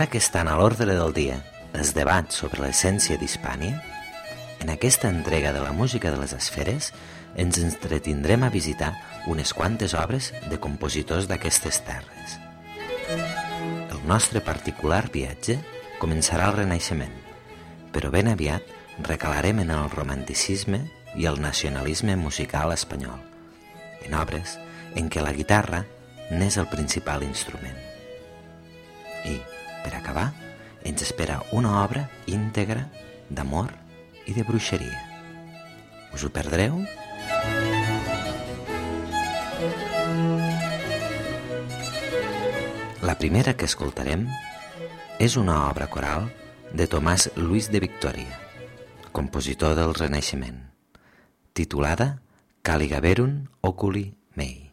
Ara que estan a l'ordre del dia els debats sobre l'essència d'Hispània, en aquesta entrega de la música de les esferes ens entretindrem a visitar unes quantes obres de compositors d'aquestes terres. El nostre particular viatge començarà al Renaixement, però ben aviat recalarem en el romanticisme i el nacionalisme musical espanyol, en obres en què la guitarra n'és el principal instrument. I, per acabar, ens espera una obra íntegra d'amor i de bruixeria. Us ho perdreu? La primera que escoltarem és una obra coral de Tomàs Luis de Victòria, compositor del Renaixement, titulada Caligaverum Oculi Mei.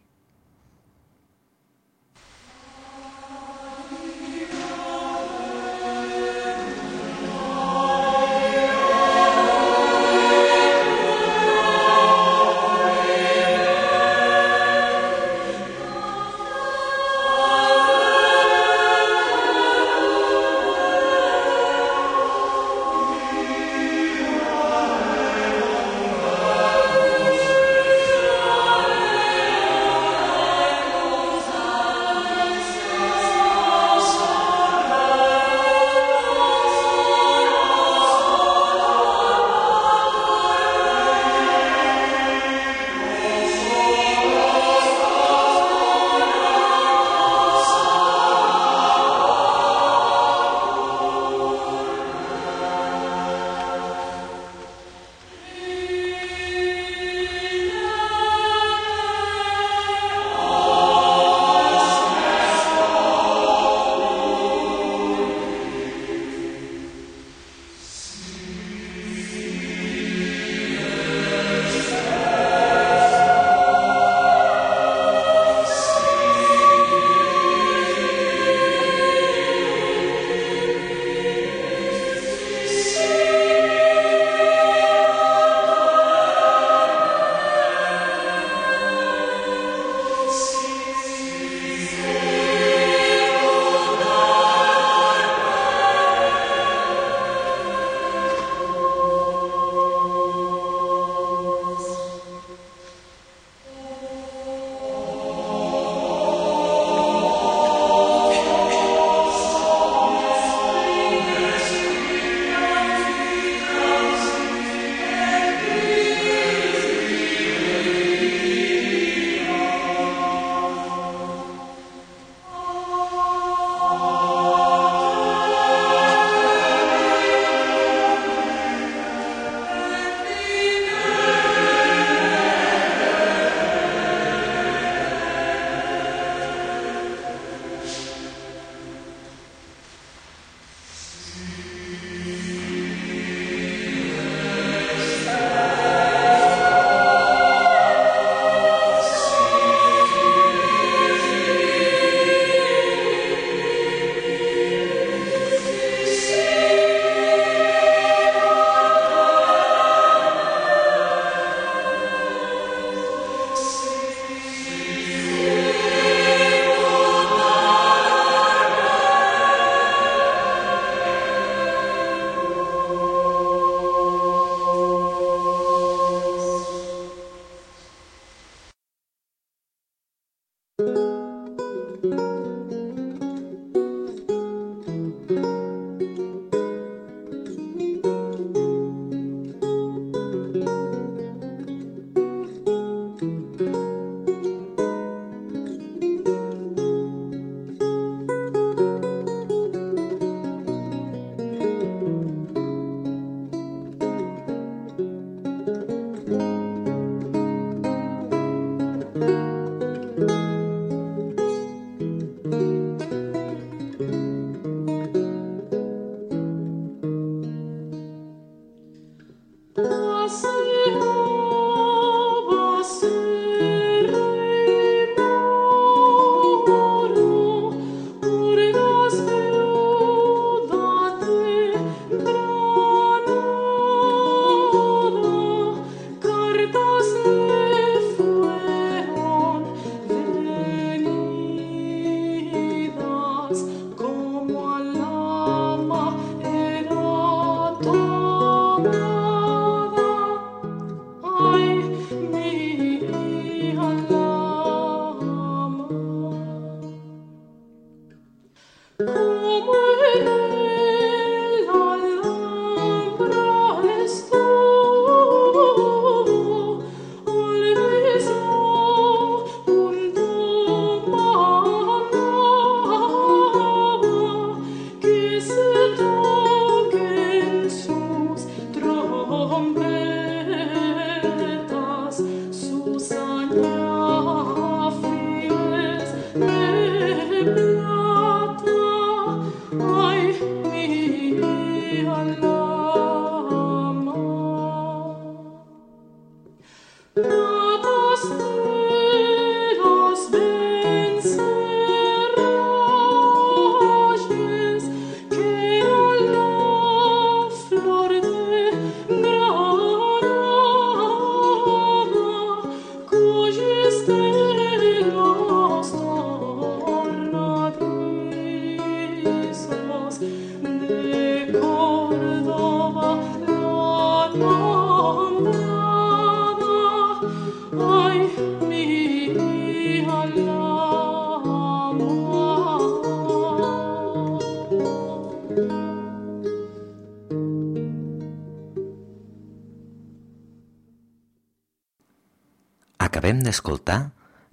D'escoltar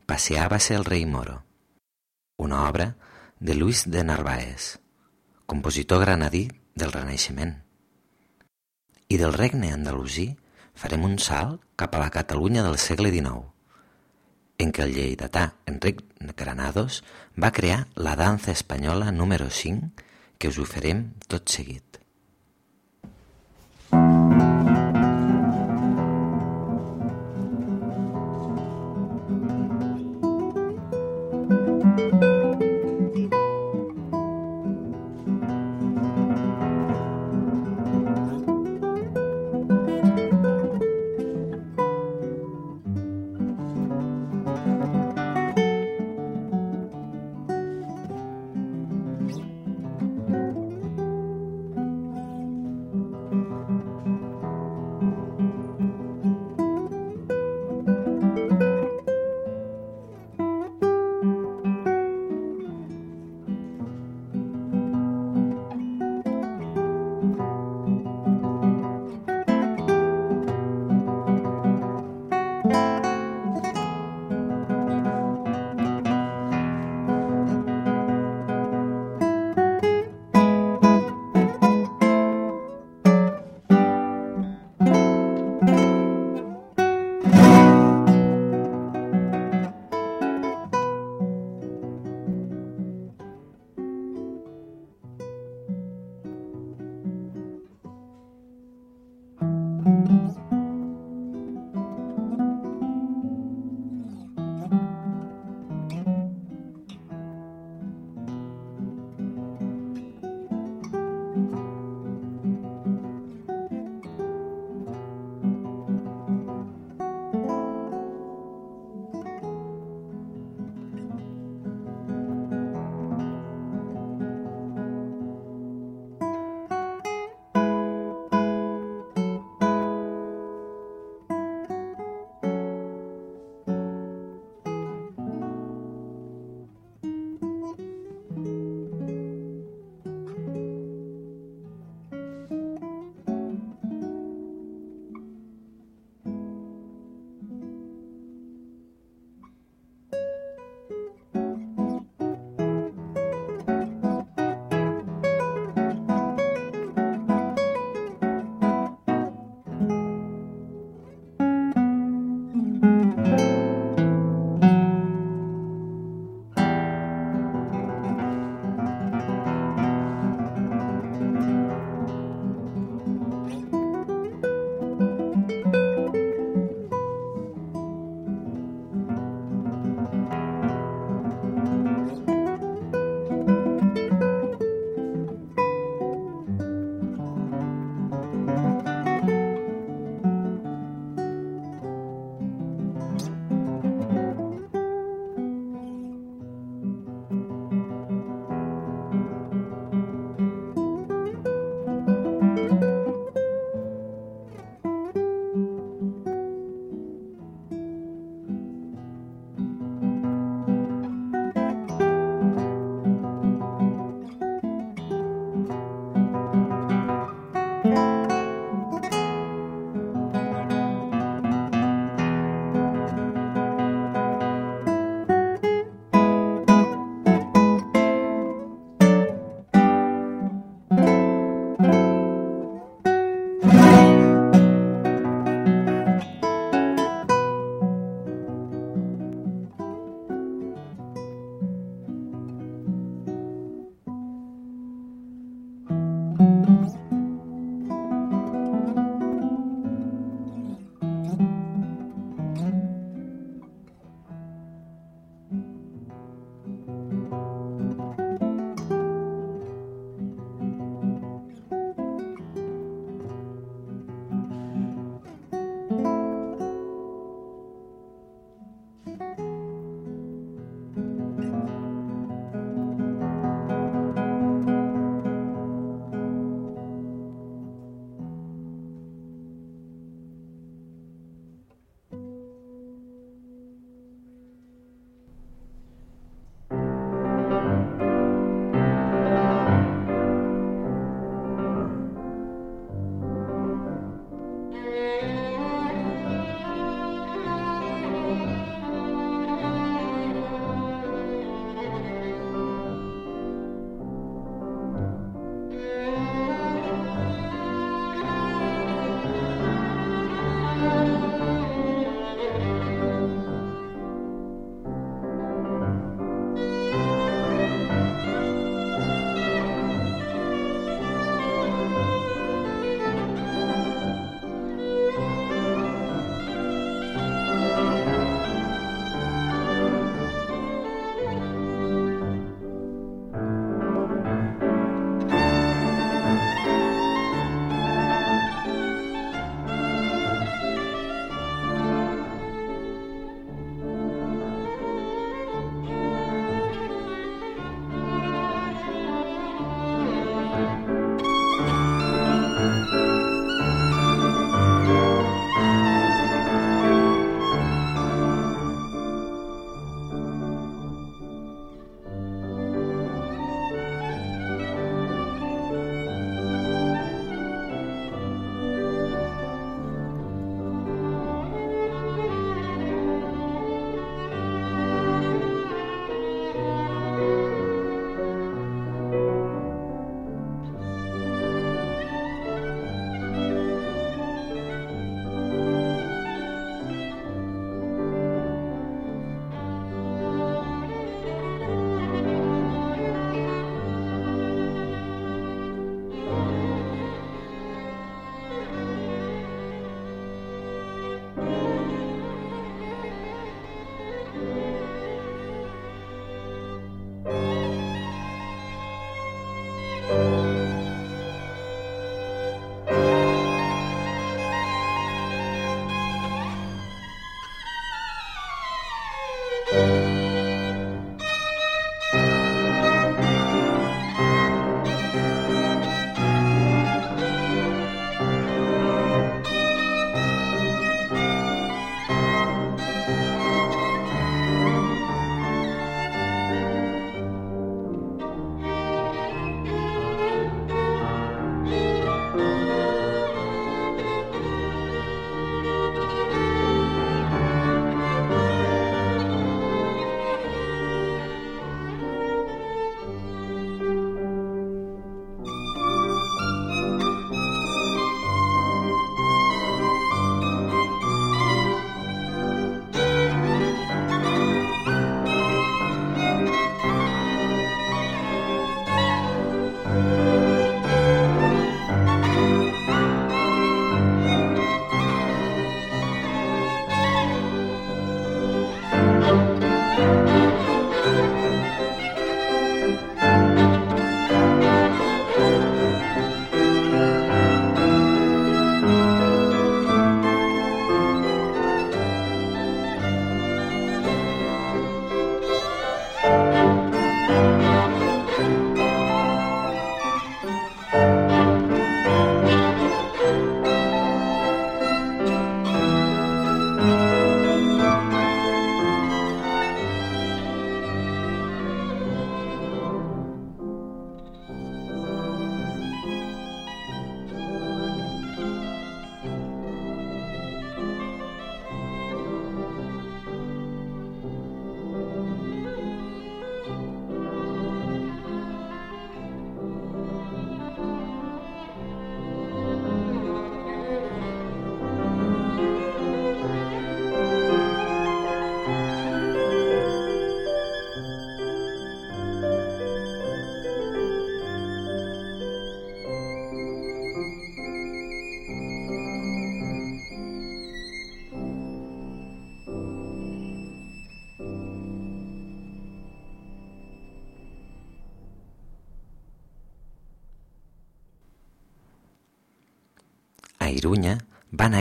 Passeava-se el rei Moro, una obra de Luis de Narváez, compositor granadí del Renaixement. I del regne andalusí farem un salt cap a la Catalunya del segle XIX, en què el lleidatà Enric Granados va crear la dansa espanyola número 5 que us oferem tot seguit.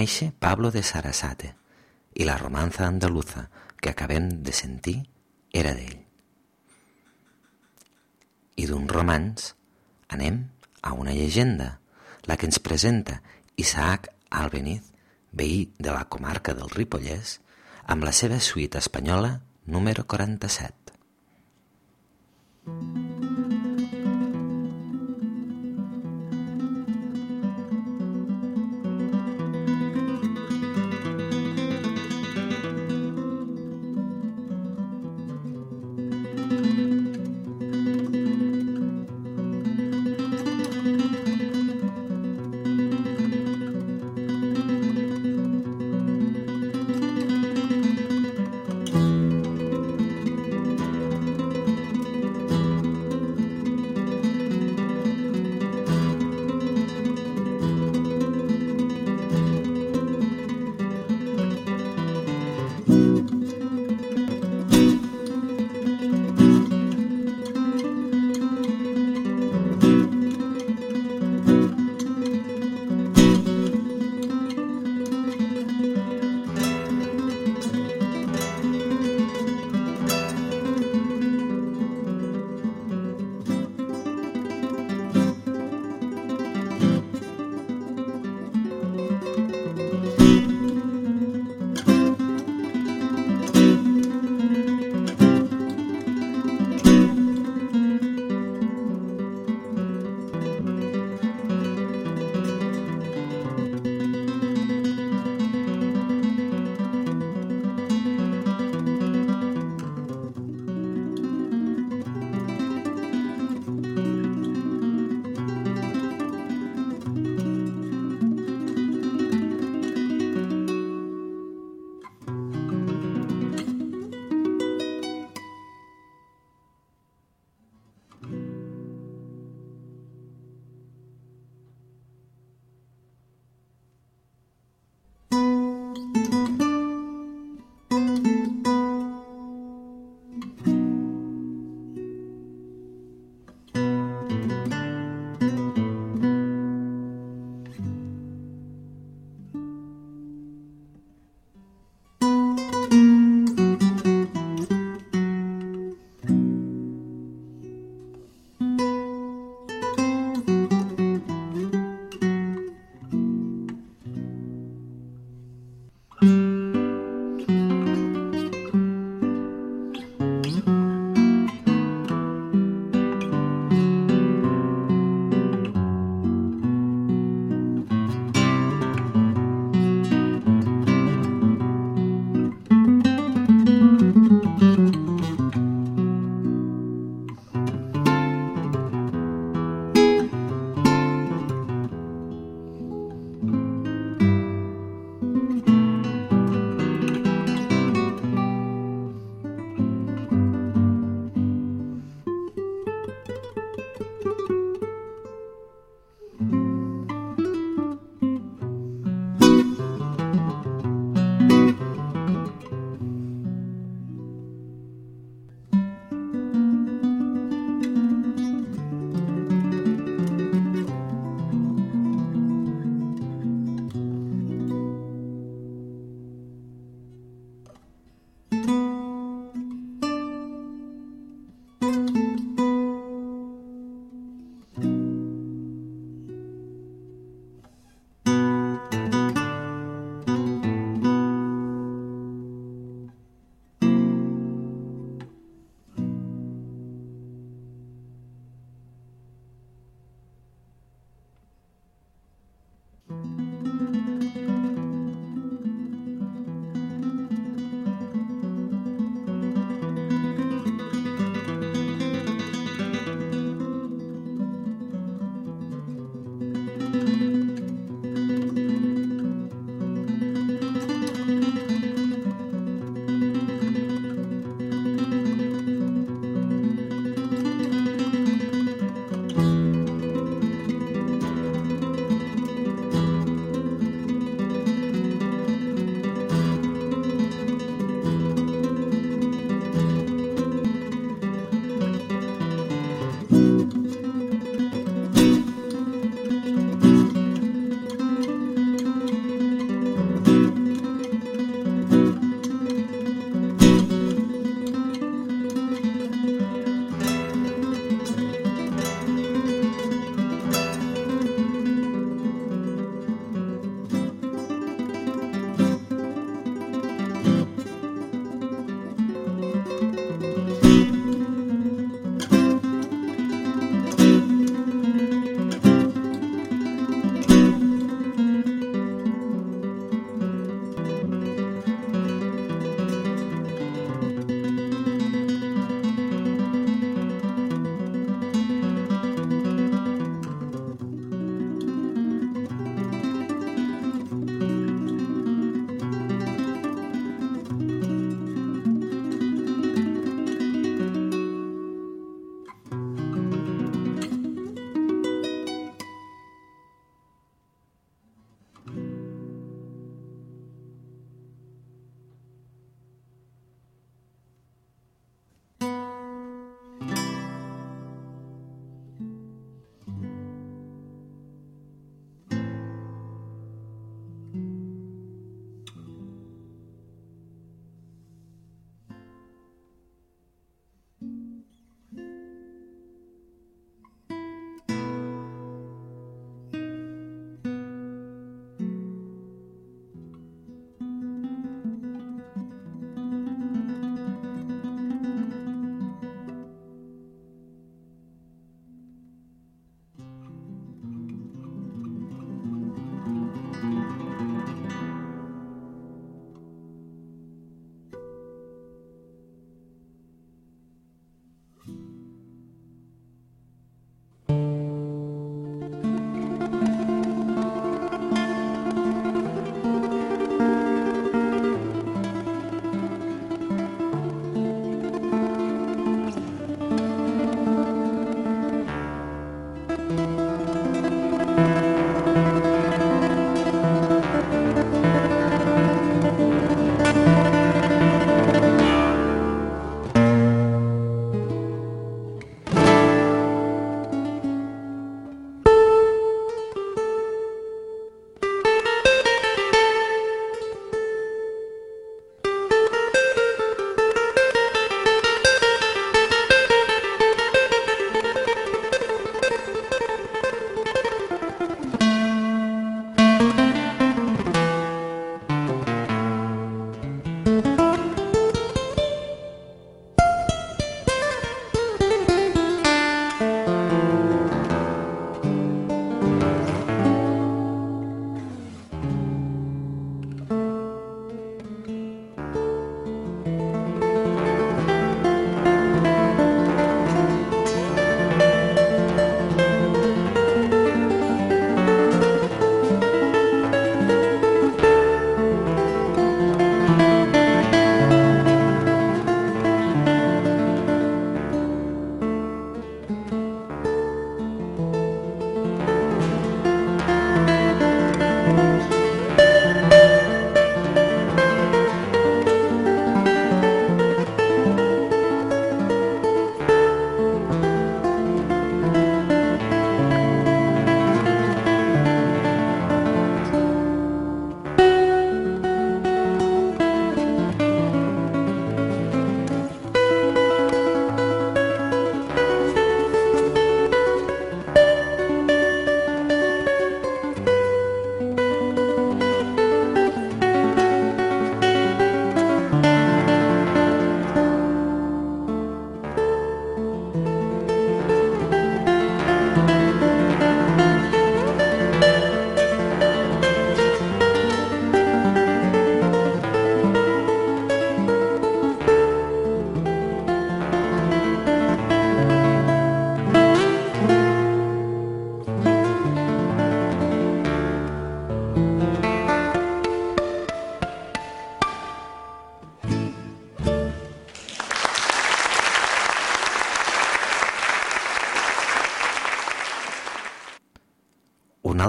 Va néixer Pablo de Sarasate i la romanza andaluza que acabem de sentir era d'ell. I d'un romanç anem a una llegenda, la que ens presenta Isaac Albeniz, veí de la comarca del Ripollès, amb la seva suite espanyola número 47.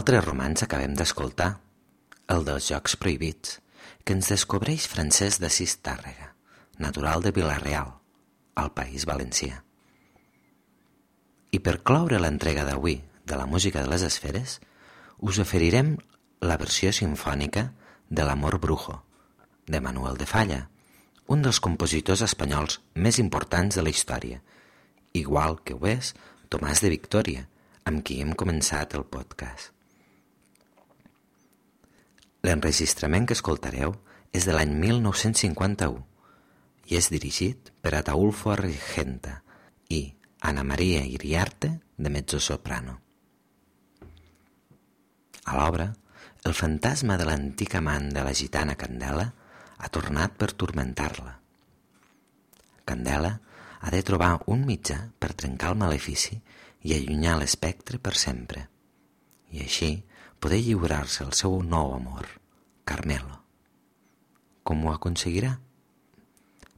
Altre romanç acabem d'escoltar, el dels Jocs Prohibits, que ens descobreix Francesc d'Assís Tàrrega, natural de Vilareal, al País Valencià. I per cloure l'entrega d'avui de la música de les esferes, us oferirem la versió sinfònica de l'Amor Brujo, de Manuel de Falla, un dels compositors espanyols més importants de la història, igual que ho és Tomàs de Victòria, amb qui hem començat el podcast. L'enregistrament que escoltareu és de l'any 1951 i és dirigit per Ataulfo Argenta i Ana Maria Iriarte de mezzo-soprano. A l'obra, el fantasma de l'antic amant de la gitana Candela ha tornat per turmentar-la. Candela ha de trobar un mitjà per trencar el malefici i allunyar l'espectre per sempre, i així poder lliurar-se al seu nou amor, Carmelo. Com ho aconseguirà?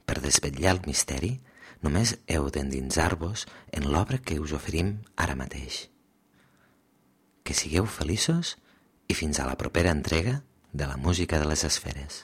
Per desvetllar el misteri, només heu d'endinsar-vos en l'obra que us oferim ara mateix. Que sigueu feliços i fins a la propera entrega de la música de les esferes.